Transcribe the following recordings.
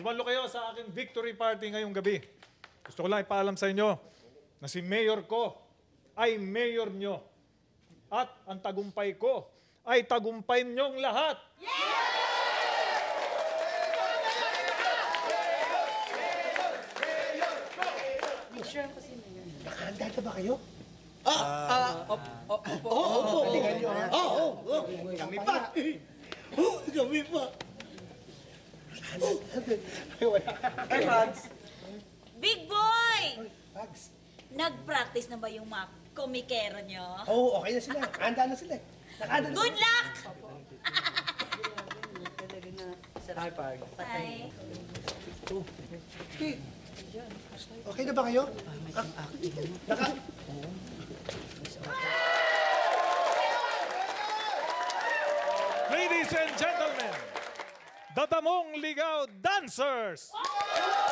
dumalo kayo sa aking victory party ngayong gabi. Gusto ko lang ipaalam sa inyo na si mayor ko ay mayor nyo. At ang tagumpay ko ay tagumpay nyong lahat. Nakahanda na ba kayo? Kami pa. Oh, kami pa. Hey, Mads. Big boy! Bugs. Nag-practice na ba yung mga komikero nyo? Oo, okay na sila. Handa na sila. Nakahanda na Good luck! Hi, Pag. Ay. Okay na ba kayo? Ah, Naka... Ladies and gentlemen, the Damong Ligaw Dancers! Bugs.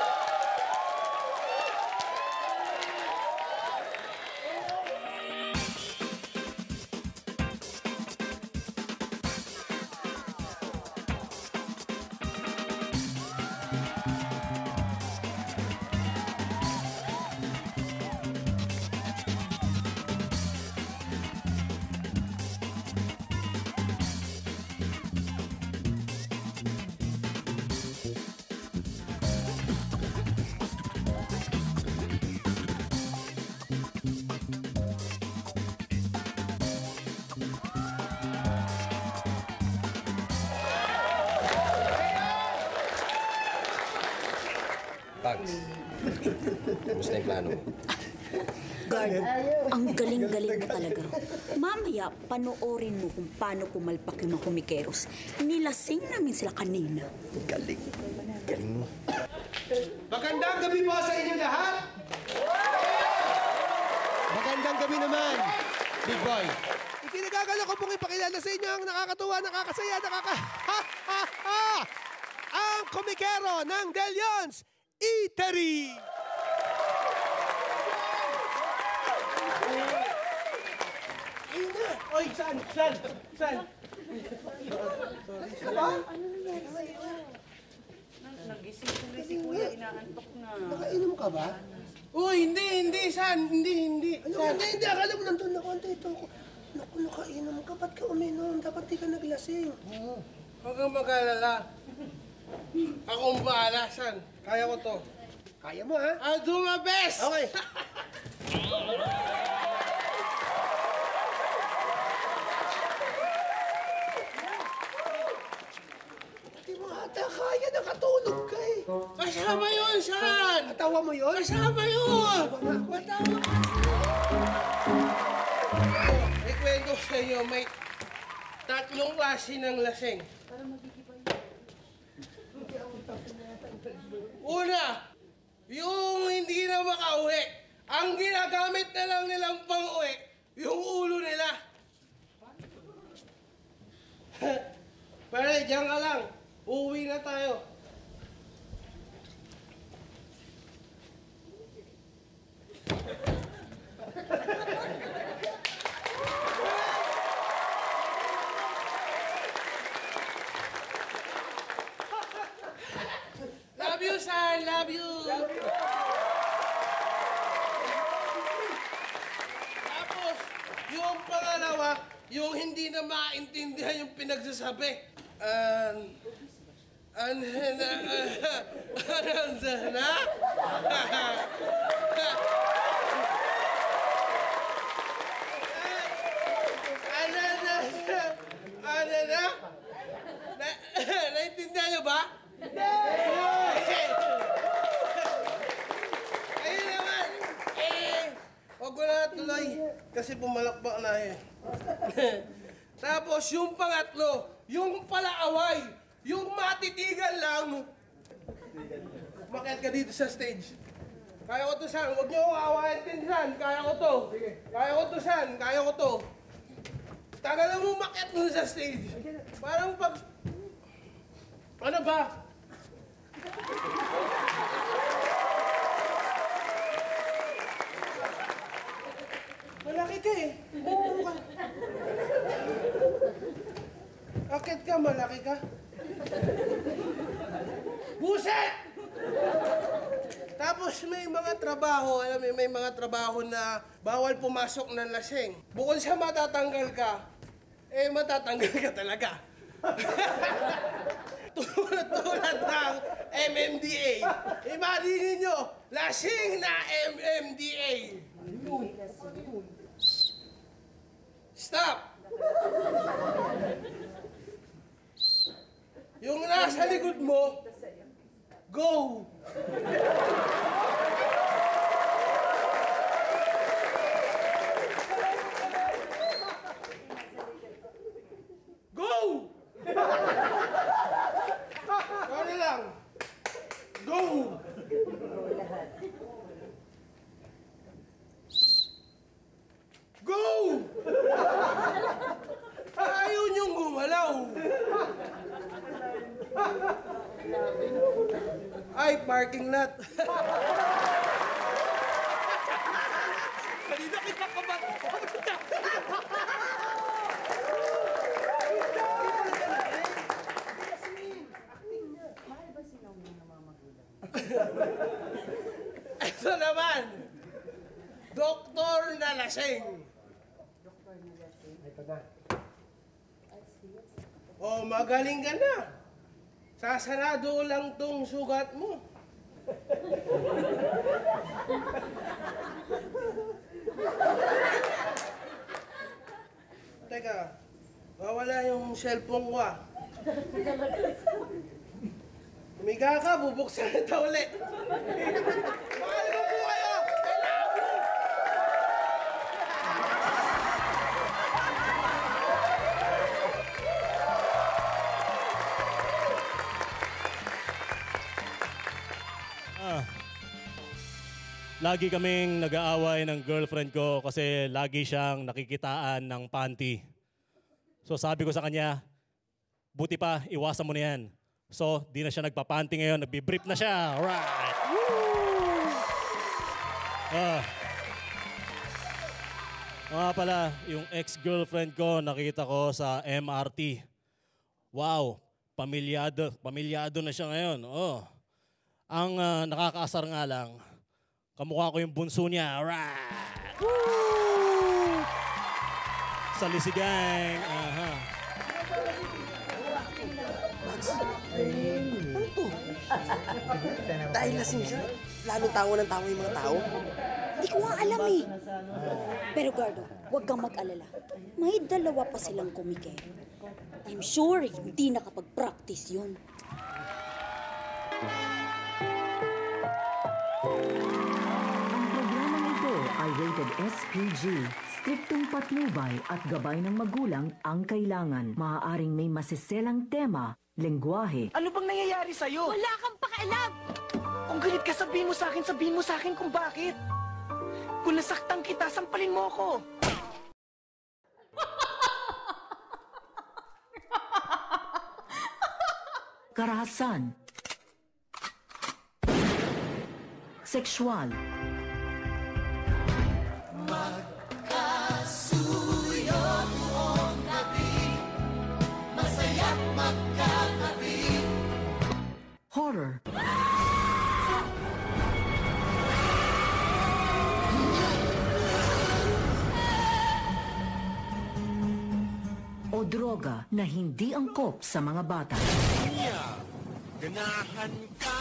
Kumusta yung plano mo? Guard, ang galing-galing mo talaga. Mamaya, panoorin mo kung paano pumalpak yung mga komikeros. Nilasing namin sila kanina. Galing. Galing mo. Magandang gabi po sa inyo lahat. Magandang gabi naman, Big Boy. Ikinagagala ko pong ipakilala sa inyo ang nakakatuwa, nakakasaya, nakaka... Ha, ha, ha! Ang komikero ng Del Yons, Eatery! Ayun na! Oy, saan? Saan? Saan? Nagising-gising si Kuya, inaantok na. Nakainom ka ba? Uy, hindi, hindi, San. Hindi, hindi. Ano, hindi, hindi. Akala mo nandun na konti ito. Naku, nakainom ka. Ba't ka uminom? Dapat di ka naglasing. Huwag kang mag-alala. Ako ang bahala, San. Kaya ko to. Kaya mo, ha? I'll do my best! Okay. Hindi mo ata kaya. Nakatulog ka eh. Kasama yun, San! Natawa mo yun? Kasama yun! Matawa. Ikwento ko sa inyo, may tatlong klase ng lasing. Una, yung hindi na makauwi. Ang ginagamit na lang nilang pang-uwi, yung ulo nila. Pare, diyan ka lang. Uuwi na tayo. Love you, son. Love you. Tapos, yung pangalawa, yung hindi na maintindihan yung pinagsasabi. Um, ano na, ano na? Ano na, ano na? Na, niyo ba? Ayun naman. Eh, wag ko na tuloy. Kasi pumalakpak na eh. Tapos yung pangatlo, yung palaaway, yung matitigan lang. Makiat ka dito sa stage. Kaya ko to, San. Huwag niyo awayan din, San. Kaya ko to. Kaya ko to, San. Kaya ko to. Tagal mo makiat mo sa stage. Parang pag... Ano ba? Malaki ka eh. Oo ka. Akit ka, malaki ka. Buset! Tapos may mga trabaho, alam mo, may mga trabaho na bawal pumasok ng lasing. Bukod sa matatanggal ka, eh matatanggal ka talaga. tulad, ng MMDA. Imagine ninyo, lasing na MMDA. Stop! Yung nasa likod mo! Go! Ano lang? Go! Go! Ayaw niyong gumalaw. Ay, parking lot. Kanina kita ka ba? Ito naman. Doktor na lasing. Ito na. Oh, magaling ka na. Sasarado lang tong sugat mo. Teka, wawala yung cellphone ko ah. Umiga ka, bubuksan ito ulit. Lagi kaming nag-aaway ng girlfriend ko kasi lagi siyang nakikitaan ng panty. So sabi ko sa kanya, buti pa, iwasan mo na yan. So, di na siya nagpapanty ngayon, nagbibrief na siya. Alright! Ah. Mga pala, yung ex-girlfriend ko, nakita ko sa MRT. Wow, pamilyado, pamilyado na siya ngayon. Oh. Ang ah, nakakaasar nga lang, kamukha ko yung bunso niya. Alright! Woo! Sa Lisigang. Aha. Dahil lasing siya, lalong tawa ng tawa yung mga tao. Hindi ko nga alam eh. Pero Gardo, huwag kang mag-alala. May dalawa pa silang kumikero. I'm sure hindi nakapag-practice yun. Ang rated SPG. Striktong patnubay at gabay ng magulang ang kailangan. Maaaring may masiselang tema, lengguwahe, Ano bang nangyayari sa'yo? Wala kang pakialam! Kung galit ka, sabihin mo sa akin, sabihin mo sa akin kung bakit. Kung nasaktan kita, sampalin mo ako. karahasan, sexual, horror, o droga na hindi angkop sa mga bata. Ganahan ka!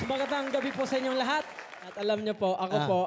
Yes, magandang gabi po sa inyong lahat. At alam niyo po, ako Ah. po,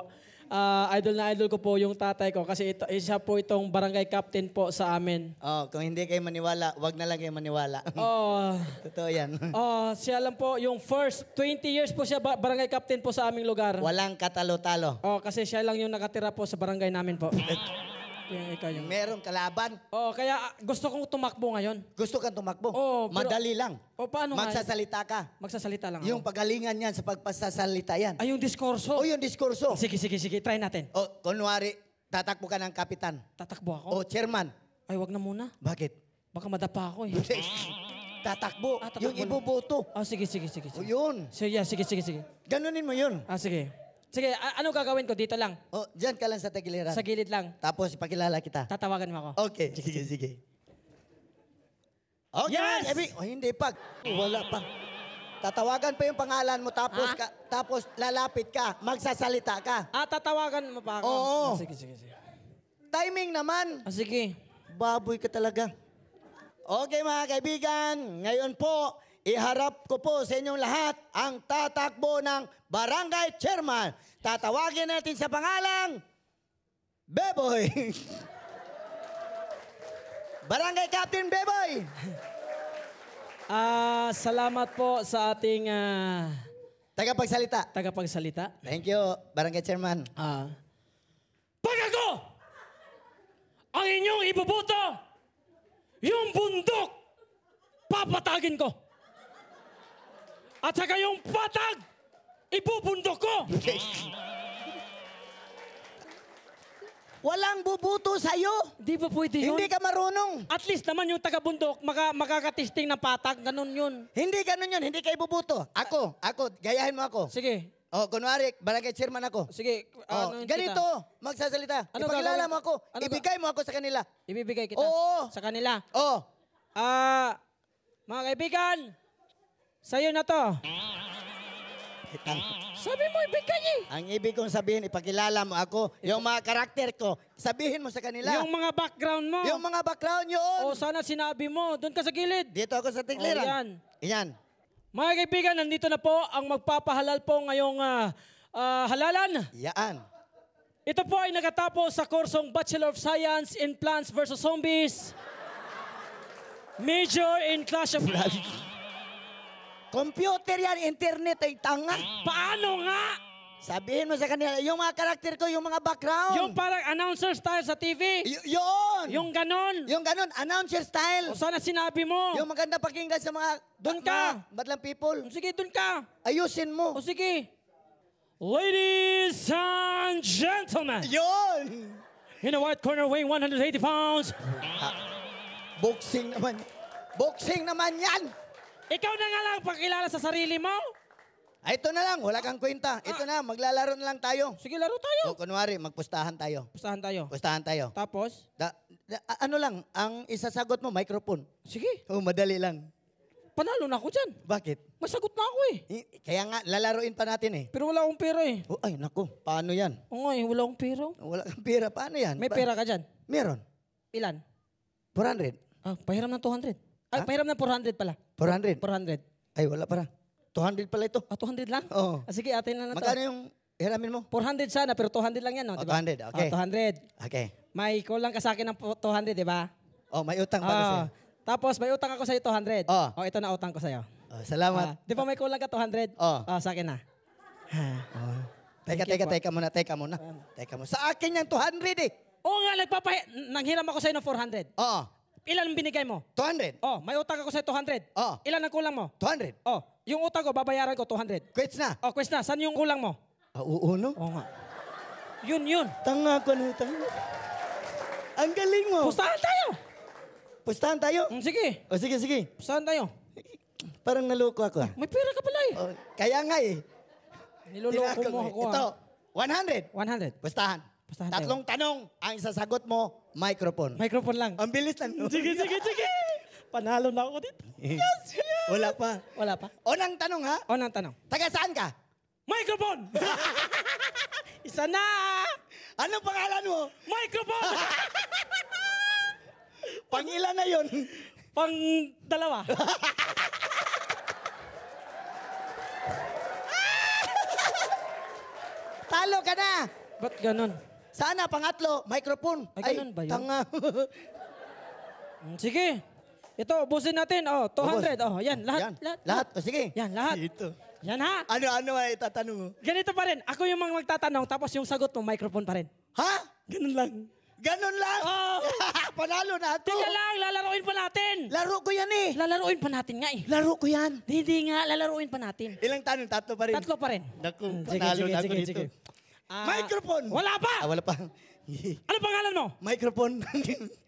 ah, idol na idol ko po yung tatay ko kasi ito, isa po itong barangay captain po sa amin. Oh, kung hindi kayo maniwala, wag na lang kayo maniwala. Oh, Totoo yan. oh, siya lang po yung first 20 years po siya ba- barangay captain po sa aming lugar. Walang katalo-talo. Oh, kasi siya lang yung nakatira po sa barangay namin po. yung ikaw yung... Merong kalaban. Oh, kaya ah, gusto kong tumakbo ngayon. Gusto kang tumakbo. Oh, pero- Madali lang. O paano nga? Magsasalita ka. Magsasalita lang Yung ako. pagalingan yan sa pagpasasalita yan. Ay, yung diskurso. O yung diskurso. Sige, sige, sige. Try natin. O, kunwari, tatakbo ka ng kapitan. Tatakbo ako? O chairman. Ay, wag na muna. Bakit? Baka madapa ako eh. Tatakbo. Ah, tatakbo yung lang. iboboto. Ah, sige, sige, sige. O sige. yun. So, yeah, sige, sige, sige. Ganunin mo yun. Ah, sige. Sige, ano gagawin ko? Dito lang. O, dyan ka lang sa tagiliran. Sa gilid lang. Tapos ipakilala kita. Tatawagan mo ako. Okay, sige, sige. Okay, Yes! Ebi. O, hindi pa. Wala pa. Tatawagan pa yung pangalan mo, tapos, Ha? ka, tapos lalapit ka, magsasalita ka. Ah, tatawagan mo pa ako? Oo. Ah, sige, sige, sige. Timing naman. Ah, sige. Baboy ka talaga. Okay mga kaibigan, ngayon po, iharap ko po sa inyong lahat ang tatakbo ng Barangay Chairman. Tatawagin natin sa pangalang Beboy. Barangay Captain Beboy. Ah, salamat po sa ating ah, Tagapagsalita. tagapagsalita. Thank you, Barangay Chairman. Ah. Pag ako ang inyong ibubuto, yung bundok, papatagin ko. At saka yung patag, ibubundok ko. Walang bubuto sa'yo. Di ba pwede yun? Hindi ka marunong. At least naman yung taga-bundok, maka, makakatisting ng patag, ganun yun. Hindi ganun yun, hindi ka ibubuto. Ako, ako, gayahin mo ako. Sige, Oh, kunwari, barangay chairman ako. sige. Oh, ano yun ganito, kita? magsasalita. Ano Ipakilala mo ako. Ano ga- Ibigay mo ako sa kanila. Ibibigay kita Oo. sa kanila. Oh, Ah, mga kaibigan, sa'yo na to. itang. Sabi mo, ibigay eh. Ang ibig kong sabihin, ipakilala mo ako. Yung mga karakter ko, sabihin mo sa kanila. Yung mga background mo. Yung mga background yun. O sana sinabi mo, doon ka sa gilid. Dito ako sa tigliran. Oh, yan. Yan. Mga kaibigan, nandito na po ang magpapahalal po ngayong ah, ah, halalan. Yan. Ito po ay nagatapos sa kursong Bachelor of Science in Plants vs. Zombies. Major in Clash of... Computer yan, internet ay tanga. Paano nga? Sabihin mo sa kanila, yung mga karakter ko, yung mga background. Yung parang announcer style sa TV. Y- yun. Yung ganon. Yung ganun, announcer style. O sana sinabi mo. Yung maganda pakinggan sa mga Doon mga ka. badlang people. Sige, doon ka. Ayusin mo. O sige. Ladies and gentlemen, Yun! in the white corner weighing 180 pounds, Boxing naman. Boxing naman yan! Ikaw na nga lang pakilala sa sarili mo. Ay, ito na lang, wala kang kwenta. Ito na, maglalaro na lang tayo. Sige, laro tayo. O, kunwari, magpustahan tayo. Pustahan tayo. Pustahan tayo. Tapos? Da, da- a- ano lang, ang isasagot mo, microphone. Sige, O, madali lang. panalo na ako dyan. Bakit? May sagot na ako eh. I- Kaya nga, lalaroin pa natin eh. Pero wala akong pera eh. O, ay, naku, paano yan? Oo nga eh, wala akong pera. Wala kang pera, paano yan? May Pa- pera ka dyan. Meron. Ilan? 400. Ah, pahiram ng 200. Ay, Ha? pahiram ng 400 pala. 400. 400. Ay, wala para. 200 pala ito. Ah, 200 lang? Oo. Ah, sige, atin na na to. Magkano yung hiramin mo? 400 sana, pero 200 lang yan, no? Oh, diba? 200, okay. Ah, 200. Okay. May kulang ka sa akin ng po- 200, di ba? Oh, may utang pala Ah, sa'yo. tapos may utang ako sa'yo 200. Oh. Oh, ito na utang ko sa'yo. Oh, salamat. Ah, di ba may kulang ka 200? Oh. Ah, sa akin na. Teka, Thank you teka, po. teka muna, teka muna. Teka mo. Sa akin yan, 200 eh. Oo nga, nagpapahi... Nanghiram ako sa'yo ng 400. Oo. Ilan ang binigay mo? 200. Oh, may utang ako sa'yo 200. Oh. Ilan ang kulang mo? 200. Oh, yung utang ko, babayaran ko 200. Quits na. Oh, quest na. Saan yung kulang mo? Ah, oo, no? Oo nga. Yun, yun. Tanga ko na tanga. Ang galing mo. Pustahan tayo. Pustahan tayo. Mm, sige, O sige, sige. pustahan tayo. Parang naloko ako ah. May pera ka pala eh. Oh, kaya nga eh. Niloloko Tinakot mo ako Ito, ah. 100. 100. Pustahan. Pustahan tayo. Tatlong tanong. Ang isasagot mo, microphone. Microphone lang. Ang bilis lang. no? Sige, sige, sige. Panalo na ako dito. Wala pa. Wala pa. Unang tanong ha. O, nang tanong. Taga saan ka? Microphone! Isa na! Anong pangalan mo? Microphone! Pangilan na yon. Pang dalawa. Panalo ka na. Ba't ganun? Sana, pangatlo, microphone. Ay, ganun ba yun? Tanga. Mm, Sige. Ito, ubusin natin. Oh, 200. Oh, yan. Lahat. Yan. Lahat. Lahat. O, sige. Yan, lahat. Ito. Yan ha. Ano, ano ay itatanong mo? Ganito pa rin. Ako yung mga magtatanong, tapos yung sagot mo, microphone pa rin. Ha? Ganun lang. Ganun lang? Oh. Panalo na to. Teka lang, lalaroin pa natin. Laro ko yan eh. Lalaroin pa natin nga eh. Laro ko yan. Hindi nga, lalaroin pa natin. Ilang tanong? Tatlo pa rin. Tatlo pa rin. Naku, Mm, sige, panalo sige, na ako sige, dito. sige. Ah, Microphone. Wala pa! Ah, wala pa. Ano pangalan mo? Microphone.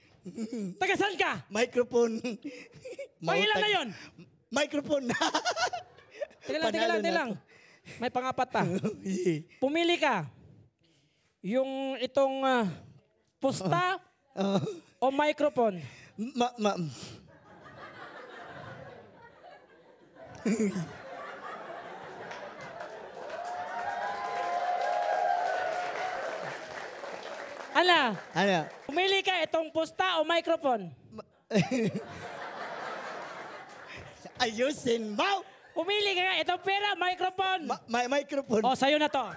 Taga saan ka? Microphone. Pangilan na yun? Microphone. Teka lang, teka lang, teka lang. May pangapat pa. Pumili ka. Yung itong ah, pusta o microphone. ma, ma, Ala, ano? pumili ka itong pusta o microphone. Ayusin mo. Pumili ka itong pera, microphone. Ma, ma- microphone. O, sa'yo na to.